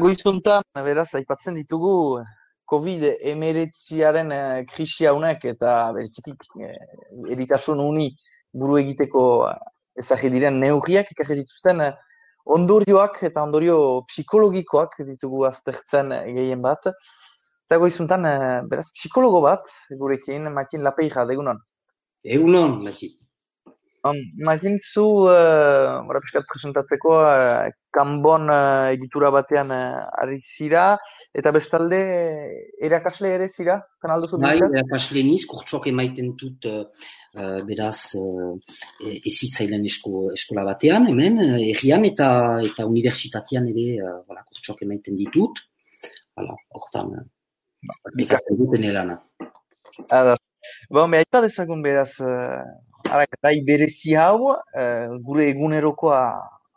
goizuntan, beraz, aipatzen ditugu COVID-19 eh, krisi haunek eta berizikik eh, eritasun uni buru egiteko eh, ezagir diren neurriak ikarri dituzten eh, ondorioak eta ondorio psikologikoak ditugu aztertzen gehien bat. Eta goizuntan, eh, beraz, psikologo bat, gurekin, makin lapeira, degunon. Egunon, Maki. Um, Makin zu, uh, bora piskat presentatzeko, uh, kanbon uh, egitura batean uh, ari zira, eta bestalde erakasle ere zira, kanaldu zu Bai, erakasle niz, kurtsuak emaiten dut uh, beraz uh, ezitzailen esko, eskola batean, hemen, uh, errian eta eta universitatean ere uh, voilà, kurtsuak emaiten ditut. Hala, hortan, uh, bikatzen duten erana. Adar. Bon, beha, ipa dezagun beraz, uh, ara, gai berezi hau, uh, gure egunerokoa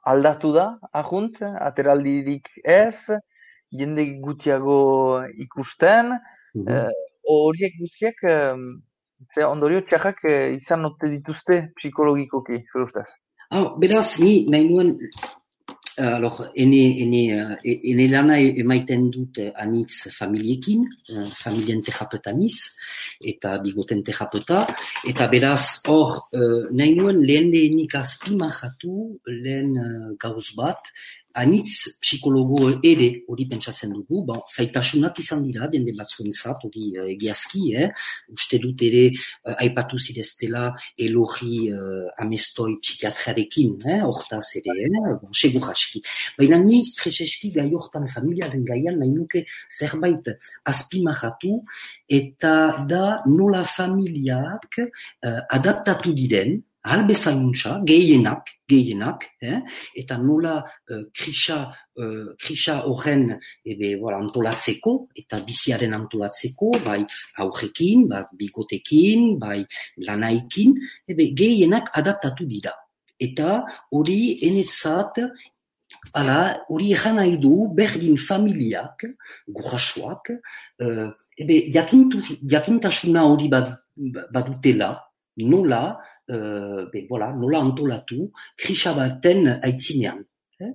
aldatu da, ahunt, ateraldirik ez, jende gutiago ikusten, Mhm. eh, horiek guztiak, um, ze ondorio txarrak eh, izan note dituzte psikologikoki, zure ustez. Ah, beraz, ni nahi nuen, uh, alor, ene, ene, uh, ene lana emaiten dut uh, anitz familiekin, familien terapeuta niz, eta bigoten terapeuta, eta beraz, hor, nahi nuen lehen lehenik azpimahatu lehen gauz bat, anitz psikologo ere hori pentsatzen dugu, bon, zaitasunak izan dira, dende batzuen zat, hori uh, egiazki, eh? uste dut ere uh, aipatu zireztela elogi uh, amestoi psikiatrarekin, eh? hortaz ere, eh? bon, segur aski. Baina ni preseski gai hortan familiaren gaian nahi nuke zerbait azpimahatu eta da nola familiak uh, adaptatu diren, albezanuntza, gehienak, gehienak, eh? eta nola uh, krisa, uh, krisa horren ebe, voilà, antolatzeko, eta biziaren antolatzeko, bai aurrekin, bai bigotekin, bai lanaikin, ebe, gehienak adaptatu dira. Eta hori enetzat, Hala, hori egan nahi du berdin familiak, gurrasuak, uh, ebe, jakintasuna hori bad, badutela, nola, uh, be, voilà, nola antolatu krisa baten aitzinean. Eh?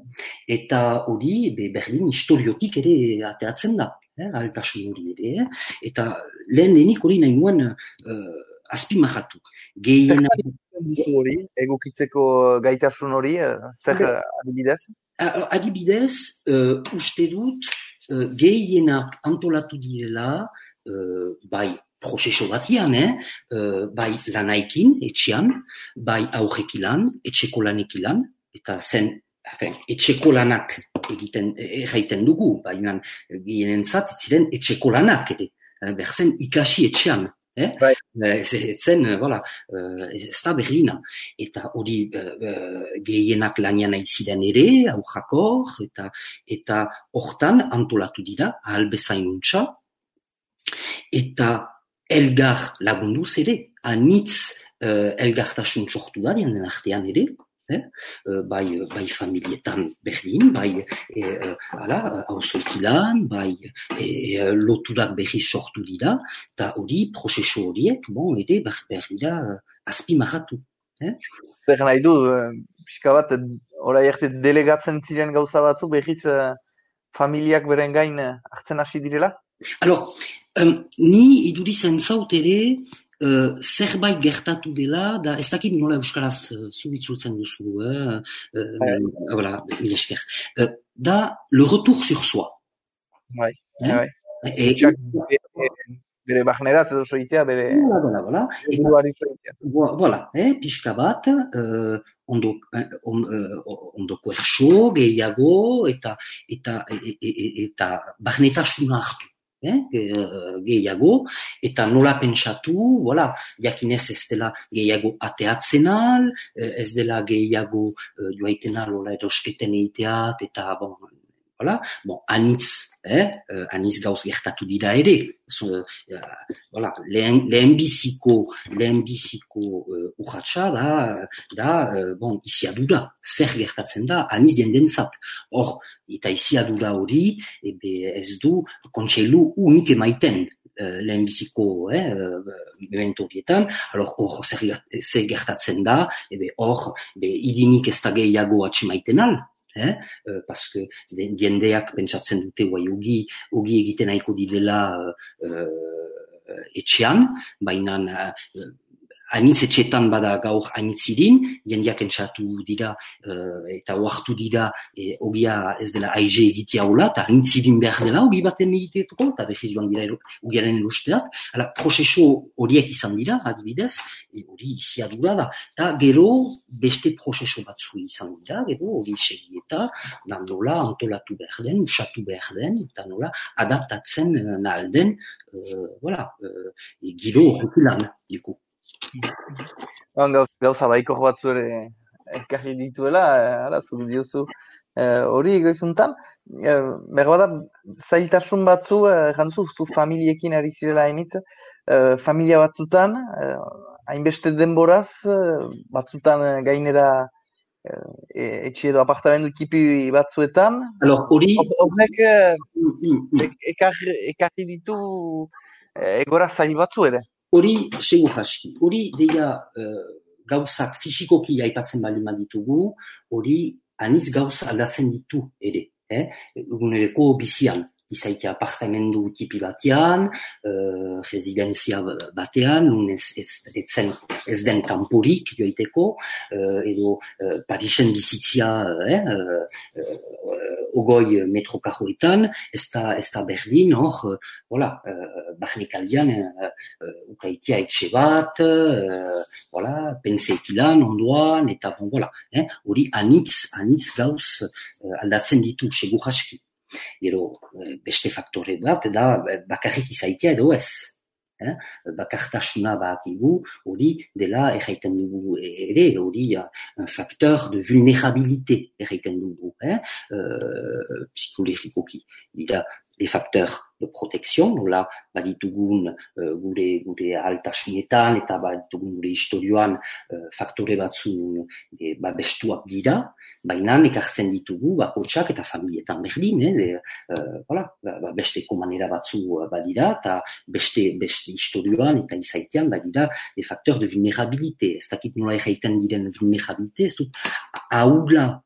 Eta hori be, berdin historiotik ere ateatzen da, eh? altasun hori ere. Eh? Eta lehen denik hori nahi nuen uh, azpimahatu. Gehiena... duzu hori, egokitzeko gaitasun hori, eh, zer eh, adibidez? Adibidez, uh, uste dut, uh, gehienak antolatu direla, uh, bai prozeso batian, eh? uh, bai lanaikin, etxean, bai aurrekilan, etxeko lanekilan, eta zen, Hafen, etxeko lanak egiten erraiten dugu, baina gehienentzat ez ziren etxeko lanak ere, Eh, behar zen ikasi etxean. Eh? Bai. Eh, Ez ez zen, eh, voilà, ez da berrina. Eta hori eh, gehienak lanian ziren ere, aurrakor, eta eta hortan antolatu dira, ahal bezainuntza, eta elgar lagunduz ere, anitz uh, elgartasun sortu da, dianen artean ere, eh? Eh, bai, bai familietan berdin, bai eh, ala, hauzokilan, bai eh, loturak berri sortu dira, eta hori, prozesu horiek, bon, ere, behar behar dira uh, azpimahatu. Zer nahi du, eh, pixka bat, orai arte delegatzen ziren gauza batzu, eh, familiak beren gain eh, hartzen hasi direla? Alors, um, ni idurizen zaut ere, uh, zerbait gertatu dela, da ez dakit nola euskaraz uh, zubitzultzen duzu, eh? uh, voilà, mil esker. Uh, da, le retour sur soi. Bai, Eh? bai. Etxak bere, bagnerat edo soitea, bere voilà, voilà, voilà. Buruari soitea. vo- voilà, eh? pixka bat, uh, ondo, eh, on, uh, ondoko erso, gehiago, eta, eta, e, e, e, eta barnetasuna hartu. Eh? ge- gehiago, eta nola pentsatu, voilà, jakinez ez dela gehiago ateatzen al, eh, ez dela gehiago uh, joaiten al, erosketen eiteat, eta, bon, voilà, bon, anitz, eh? anitz gauz gertatu dira ere, so, uh, voilà, lehen, lehen biziko, lehen biziko uh, urratxa da, da uh, bon, iziadura, zer gertatzen da, aniz jendentzat. Hor, eta iziadura hori, ebe ez du kontseilu unik emaiten uh, lehen biziko eh, evento horietan, alor hor zer, gertatzen da, ebe hor, be, irinik ez da gehiago atxemaiten al, eh? Uh, paske jendeak pentsatzen dute guai ugi, ugi egiten nahiko direla uh, etxean, baina hainitz etxetan bada gaur hainitz irin, jendeak entzatu dira uh, eta oartu dira e, ogia ez dela aize egitea hola, eta hainitz irin behar dela ogi baten egitetuko, eta behiz joan dira ogiaren elusteak. Hala, prozeso horiek izan dira, adibidez, e, hori izia dura da. Eta gero beste prozeso batzu izan dira, gero hori segieta, da nola antolatu behar den, usatu behar den, eta nola adaptatzen uh, nahal den, uh, voilà, uh, giro horrekilan, duku. Gauza baiko batzu ere ekarri dituela, ara, zuk diozu hori e, goizuntan. E, Berbada, zailtasun batzu, e, zu familiekin ari zirela hainitz, e, familia batzutan, e, hainbeste denboraz, batzutan gainera e, etxe edo apartamendu kipi batzuetan. hori... Horrek mm, mm, mm. ekarri ditu egora zail batzu ere. Hori, segu jaski, hori deia uh, gauzak fisikoki aipatzen bali ditugu, hori aniz gauza aldatzen ditu ere. Eh? Egunereko bizian, izaitea apartamendu tipi batean, uh, residenzia batean, nun ez, ez, ez, ez den kampurik joiteko, uh, edo uh, Parisen bizitzia eh, uh, uh, ogoi metrokajoetan, ez da, ez da Berlin, hor, hola, uh, barnekaldian uh, uh, ukaitia etxe bat, uh, hola, penseetilan, ondoan, eta bon, hola, hori eh, anitz, anitz gauz uh, aldatzen ditu, segu jaski. Gero, eh, beste faktore bat, da bakarrik izaitea edo ez. Eh? Bakartasuna bat igu, hori dela erraiten dugu ere, hori un faktor de vulnerabilite erraiten dugu, eh? uh, psikologikoki. Dira, les facteurs de protection, nola baditugun uh, gure gure altasunetan eta baditugun gure historioan uh, faktore batzu e, ba, bestuak dira, baina ekartzen ditugu bakotsak eta familietan berdin, eh, de, uh, voilà, ba, ba, beste komanera batzu badira eta beste beste historioan eta izaitean badira de facteurs de vulnerabilité. Ez dakit nola erraiten diren vulnerabilité, ez dut haula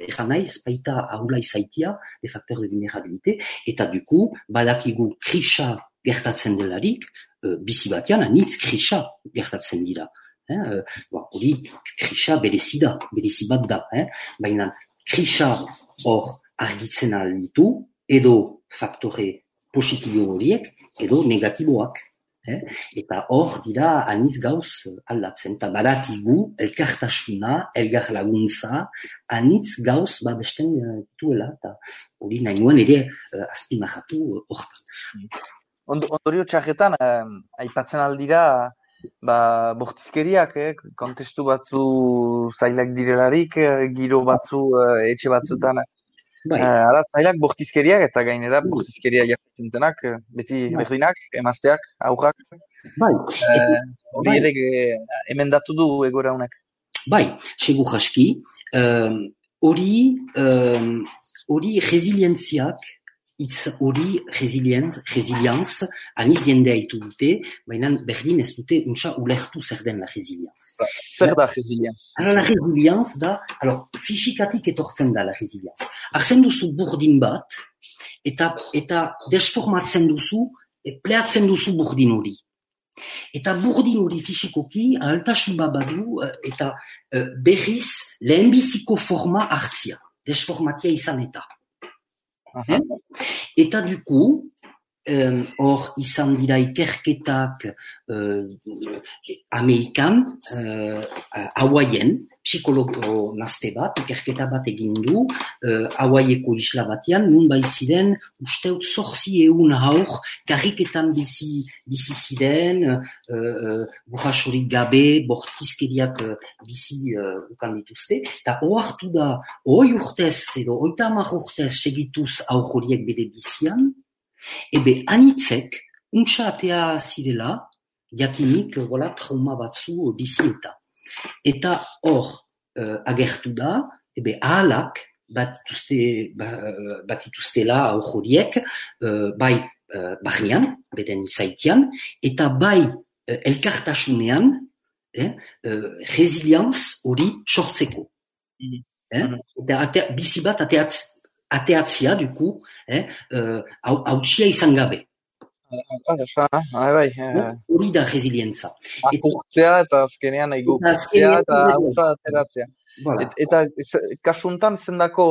egan nahi, ez baita ahula izaitia, de factor de vulnerabilité, eta duku, badakigu krisa gertatzen delarik, uh, bizi batean, anitz krisa gertatzen dira. Eh, hori, eh, krisa berezida, berezi bat da. Eh? Baina, krisa hor argitzen ditu, edo faktore positibo horiek, edo negatiboak. Eh? Eta hor dira aniz gauz aldatzen. Eta badakigu, elkartasuna, elgar laguntza, anitz gauz ba besten uh, dituela. Eta hori nahi nuen ere uh, azpimahatu hortan. Ondorio txarretan, aipatzen aldira, ba, bortizkeriak, eh, kontestu batzu zailak direlarik, giro batzu etxe batzutan Bai. Uh, ara, zailak bortizkeriak eta gainera bortizkeria jartzen denak, eh, beti bai. berdinak, emazteak, aurrak. Bai. Uh, hori ere hemen datu du egora honek. Bai, segu jaski. Hori, um, hori resilientziak hitz hori resilienz, aniz dute, baina berdin ez dute untsa ulertu zer den la resilienz. Zer da resilienz? Alors, la resilienz da, alors, fisikatik etortzen da la resilienz. Arzen duzu burdin bat, eta, eta desformatzen duzu, e, pleatzen duzu burdin hori. Eta burdin hori fisikoki, altasun badu, e, eta e, berriz lehenbiziko forma hartzia, desformatia izan eta. Eh? Eta duku, hor um, izan dira ikerketak uh, Amerikan, uh, Hawaien, psikologo nazte bat, ikerketa bat egin du, uh, Hawaieko isla batean, nun bai ziren, usteut zorzi egun haur, karriketan bizi, bizi ziren, uh, uh, gabe, bortizkeriak uh, bizi uh, ukan dituzte, eta oartu da, oi urtez, edo oita amak urtez segituz aurroriek bere bizian, Ebe, anitzek, untsa atea zirela, jakinik, gola, trauma batzu bizi eta. Eta hor, uh, agertu da, ebe, ahalak, bat ituzte, ba, bat ituztela horiek, uh, bai uh, barrian, beren izaitian, eta bai uh, elkartasunean, eh, uh, resilienz hori sortzeko. Mm Eh? -hmm. Eta bizi bat ateatz, ateatzia, duku, eh? uh, hau izan gabe. Bai, bai. Hori da resilientza. Akurtzea eta azkenean egokitzea eta hautra ateratzea. Eta kasuntan zendako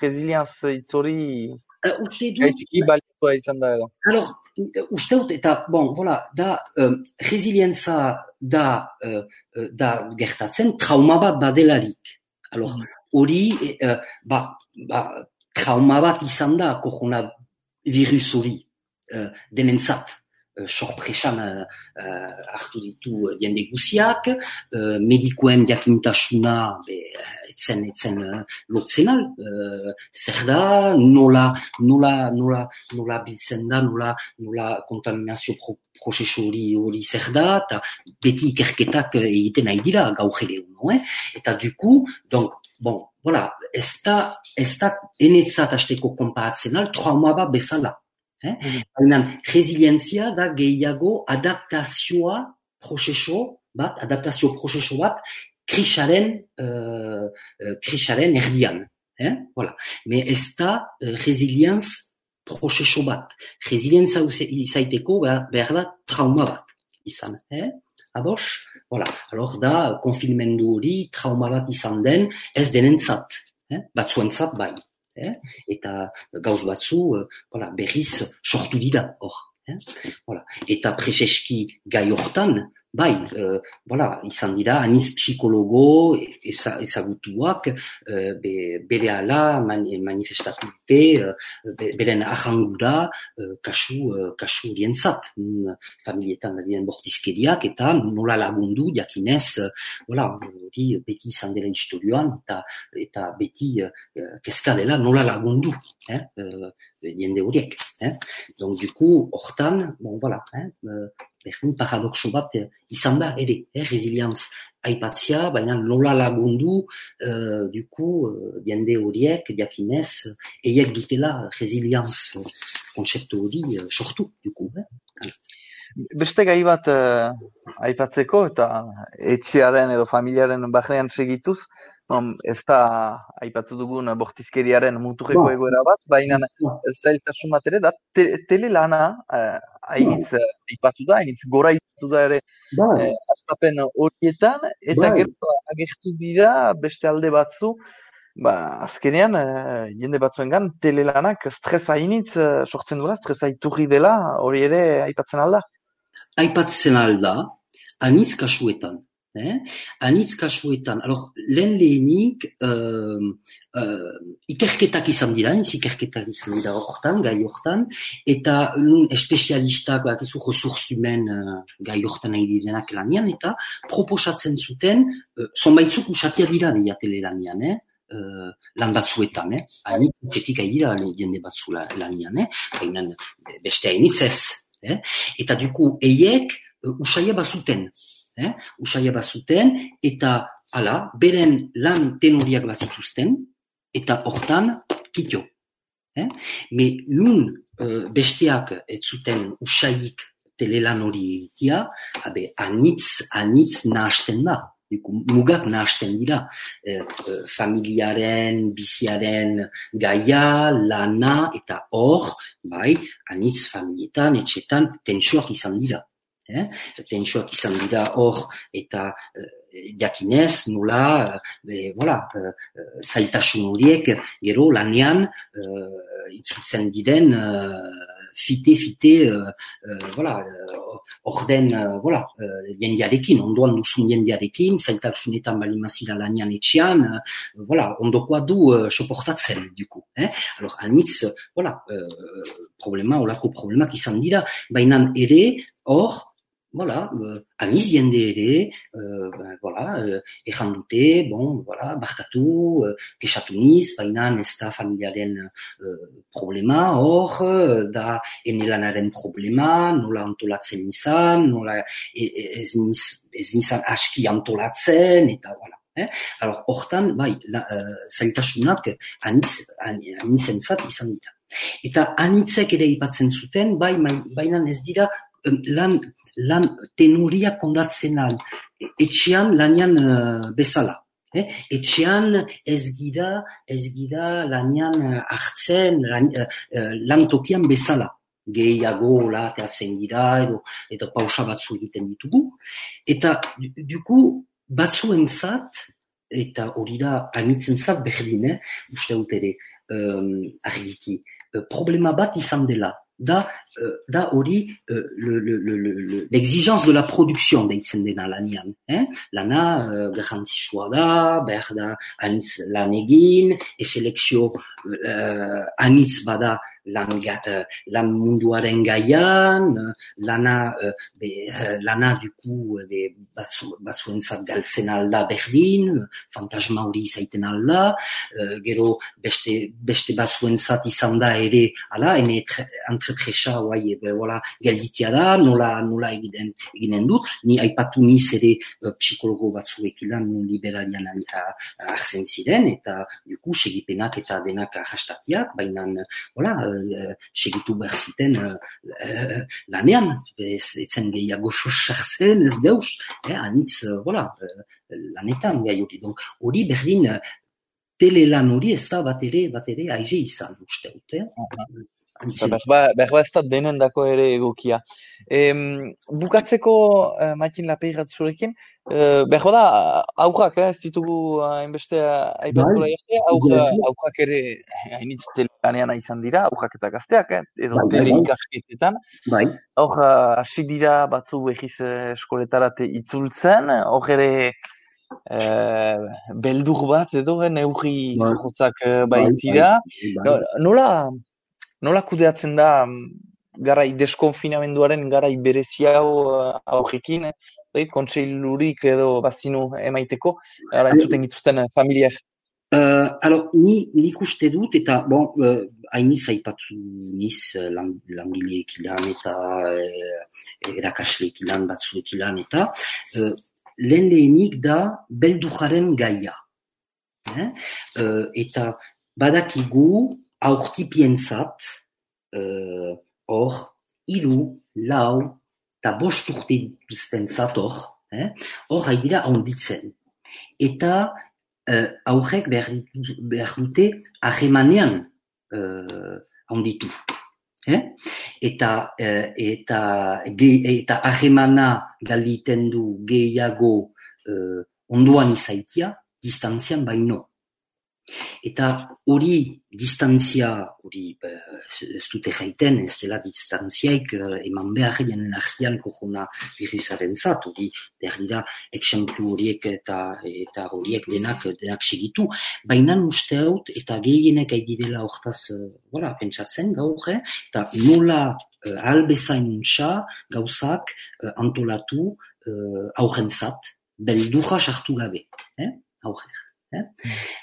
resilienz itzori gaizki balikoa izan da edo. Alors, uste dut, eta, bon, voilà, da, um, resilientza da, uh, da gertatzen trauma bat badelarik. Alors, hori, uh, ba, ba, trauma bat izan da, kohona virus hori uh, denentzat uh, sorpresan uh, hartu ditu jende guziak, uh, medikoen jakintasuna be, etzen, etzen uh, lotzenal, uh, zer da, nola, nola, nola, nola biltzen da, nola, nola kontaminazio pro, prozesu hori hori zer da, eta beti ikerketak egiten nahi dira gaujere uno, eh? eta duku, donc, bon, voilà, ez da, ez da enetzat azteko konparatzen al, trauma bat bezala, Eh? Mm resilientzia da gehiago adaptazioa prozeso bat, adaptazio prozeso bat krisaren, uh, krisaren erdian. Eh? Voilà. Me ez da uh, resilienz prozeso bat. Resilientza izaiteko behar da trauma bat izan. Eh? Ados? Voilà. Alors da, konfilmendu hori trauma bat izan den ez denentzat. Eh? Batzuentzat bai eh? Eta gauz batzu uh, voilà, berriz sortu dira hor. Eh? Voilà. Eta preseski gai hortan, bai, uh, voilà, izan dira, aniz psikologo ezagutuak uh, be, bere ala mani, manifestatu dute, uh, beren ahangura nola lagundu, jakinez, voilà, hori beti izan dela historioan, eta, eta nola lagundu, eh? jende horiek. Eh? Donc, du coup, hortan, bon, voilà, eh? Uh, berdin paradoxo bat eh, izan da, ere, eh, resilienz aipatzia, baina nola lagundu, uh, duku, uh, jende horiek, diakinez, eiek dutela resilienz kontzeptu hori uh, sortu, duku. Eh? Beste gai bat uh, aipatzeko eta etxearen edo familiaren bahrean segituz, um, ez da aipatu dugun bortizkeriaren muturreko ba. egoera bat, baina zailtasun bat ere da te, telelana uh, hainitz uh, aipatu da, hainitz gora aipatu da ere ba. uh, horietan, eta ba. gero agertu dira beste alde batzu, ba, azkenean, uh, jende batzuen gan, telelanak stresa hainitz uh, sortzen duela, stresa iturri dela, hori ere aipatzen alda? Aipatzen alda, hainitz kasuetan. Eh? Anitz kasuetan, alor, lehen lehenik, uh, uh, ikerketak izan dira, nintz ikerketak izan dira hortan, gai hortan, eta nun espezialistak, bat ez humen uh, gai hortan nahi direnak lanian, eta proposatzen zuten, uh, zonbaitzuk usatia dira diatele lanian, eh? Uh, lan batzuetan, eh? Anitz, ketik dira jende batzu lanian, eh? Baina beste hainitz ez, eh? Eta duku, eiek, uh, usaia bazuten, eh? usaia bazuten, eta ala, beren lan tenoriak bazituzten, eta hortan kitio. Eh? Me nun uh, besteak ez zuten usaik telelan hori egitea, abe, anitz, anitz nahasten da. Mugak nahasten dira. E, familiaren, biziaren gaia, lana, eta hor, bai, anitz familietan, etxetan, tensuak izan dira tentsuak izan dira hor eta jakinez, e, voilà, e, zailtasun horiek, gero lanean e, itzultzen diren fite, fite, e, voilà, orden, voilà, jendiarekin, ondoan duzun mazira lanean etxean, voilà, ondokoa du soportatzen, duku. Eh? Alors, almiz, voilà, problema, olako problemak izan dira, baina ere, hor, Voilà, euh, aniz jende ere, ben, voilà, euh, ejan dute, bon, voilà, barkatu, euh, kexatu niz, baina ez da familiaren euh, problema, hor, da enelanaren problema, nola antolatzen izan, nola e, e, ez, niz, ez nizan aski antolatzen, eta, voilà. Eh? Alors, hortan, bai, la, uh, zailtasunak aniz, anizentzat izan dira. Eta anitzek ere ipatzen zuten, bai, baina ez dira lan lan tenoria kondatzen al, etxean lanian uh, bezala. Eh? Etxean ez gira, ez gira lanian hartzen lan, lantokian bezala. Gehiago la teatzen gira edo, edo pausa batzu egiten ditugu. Eta duku batzuentzat eta hori da anitzen zat berdin, eh? uste dut ere, um, argiki, problema bat izan dela, da euh, da hori euh, l'exigence de la production deitzen dena lanian. Eh? Lana uh, garrantzitsua da, behar da lan egin, uh, anitz bada lan, uh, lan munduaren gaian, lana, uh, be, uh, lana duku be, batzu, batzuentzat galtzen alda berdin, fantasma hori izaiten alda, uh, gero beste, beste batzuentzat izan da ere, ala, ene entrepresa guai, be, wala, gelditia da, nola, nola egiten, eginen dut, ni aipatu niz ere uh, psikologo batzuek ilan liberalian arzen ziren, eta duku segipenak eta denak arrastatiak, baina, wala, uh, segitu behar zuten uh, uh, lanean, ez etzen gehiago sartzen, ez deus, eh, anitz, voilà, uh, lanetan gai hori. Donc, hori berdin, tele lan hori ez da bat ere, bat ere aize izan uste dute. Eh? Behar ba ez da denen dako ere egokia. Em, bukatzeko uh, maikin lapeirat zurekin, uh, behar da aurrak, eh, ez ditugu hainbeste aipatu bai. aurrak ere hainitz telelanean izan dira, aurrak eta gazteak, eh, edo bai, tele bai. ikasketetan. Bai. Hor, hasi dira batzu behiz eskoletarate itzultzen, hor ere uh, beldur bat edo neurri bai. zuhotzak baitira. Bai, nola, nola kudeatzen da mm, garai deskonfinamenduaren garai berezi hau aurrekin, eh? kontseilurik edo bazinu emaiteko, gara entzuten dituzten familiak. Uh, alors, ni, nik uste dut, eta, bon, uh, hainiz aipatu niz lang, langileek ilan eta uh, erakasleek ilan batzuek ilan eta uh, lehen lehenik da beldujaren gaia. Eh? Uh, eta badakigu aurtipientzat, uh, hor, iru, lau, eta bost urte dituzten zator, eh? hor haidira onditzen. Eta uh, aurrek behar, behar dute ahemanean uh, onditu. Eh? Eta, uh, eta, ge, eta ahemana galiten du gehiago uh, onduan izaitia, distantzian baino. Eta hori distantzia, hori ez dute jaiten, ez dela distantziaik uh, eman behar egin energian kojona virusaren zat, hori behar dira eksemplu horiek eta eta horiek denak denak segitu. Baina uste haut, eta gehienek direla hortaz uh, pentsatzen gaur, eh? eta nola uh, albezain untsa gauzak uh, antolatu uh, aurrentzat, belduja sartu gabe, eh? aurrer. Eh?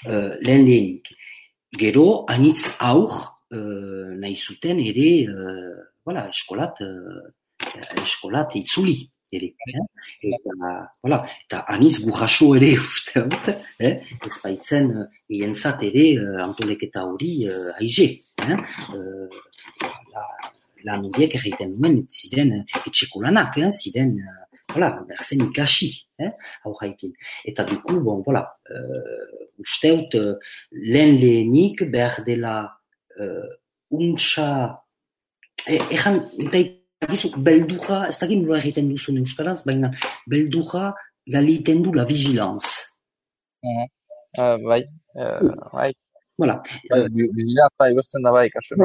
Uh, lehen lehenik. Gero, anitz aur uh, nahi zuten ere, uh, voilà, eskolat, uh, eskolat itzuli ere. Eh? Eta, voilà, eta anitz guhaso ere uste dut, eh? ez baitzen uh, ere uh, antoleketa hori uh, aize. Eh? Uh, la, lan horiek egiten duen ziren etxeko lanak, eh? ziren uh, voilà, berzen ikasi, eh, aurraikin. Eta duku, bon, voilà, uh, usteut, uh, lehen lehenik behar dela uh, untsa, e, ezan, eta ikakizu, belduja, ez dakit nola egiten duzun euskaraz, baina belduja galiten du la vigilance. Uh -huh. uh, bai, uh, bai. Voilà. Vigilantza ibertzen da bai, kasu.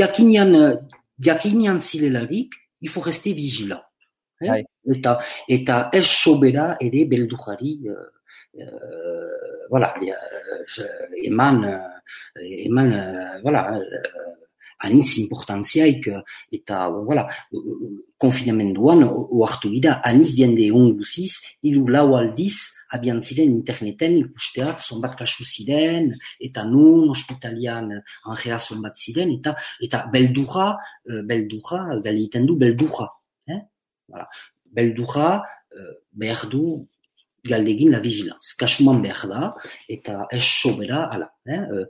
Jakinean, jakinean zilelarik, il faut rester vigilant. Eh? Bai. Eta, eta ez sobera ere beldujari uh, uh, voilà, uh, eman, uh, eman uh, voilà, uh, anitz importantziaik eta voilà, konfinamenduan oartu gira anitz diende onguziz, ilu lau aldiz abian ziren interneten ikusteak zonbat kasu ziren, eta nun ospitalian angea zonbat ziren, eta, eta beldura, beldura, galiten du beldura. Eh? Voilà. Beldura uh, behar du galdegin la vigilance. Kasuman behar da, eta ez sobera, ala, eh, uh,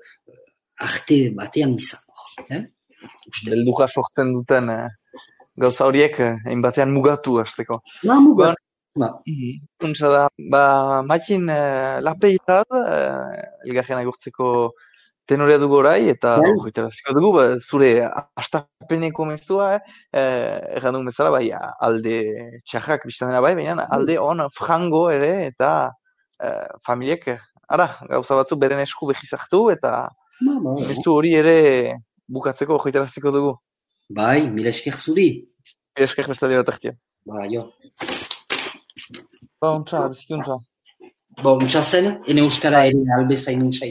arte batean izan. Eh? Beldura sortzen duten eh, gauza horiek, eh, batean mugatu hasteko. Na, mugatu. Ba. Untsa da, ba, makin uh, lapei bat, uh, elgarren agurtzeko tenorea dugu orai, eta Bai. joiteraziko dugu, ba, zure astapeneko mezua, eh, erran dugu bezala, bai, alde txarrak biztan dena bai, baina alde on frango ere, eta eh, familiek, ara, gauza batzu beren esku behiz hartu, eta Ba, ba, ba. mezu hori ere bukatzeko joiteraziko dugu. Bai, mila esker zuri. Esker besta dira tartia. Ba, jo. Ba, ontsa, biziki ontsa. Bo, untsa zen, ene euskara ere albezain untsa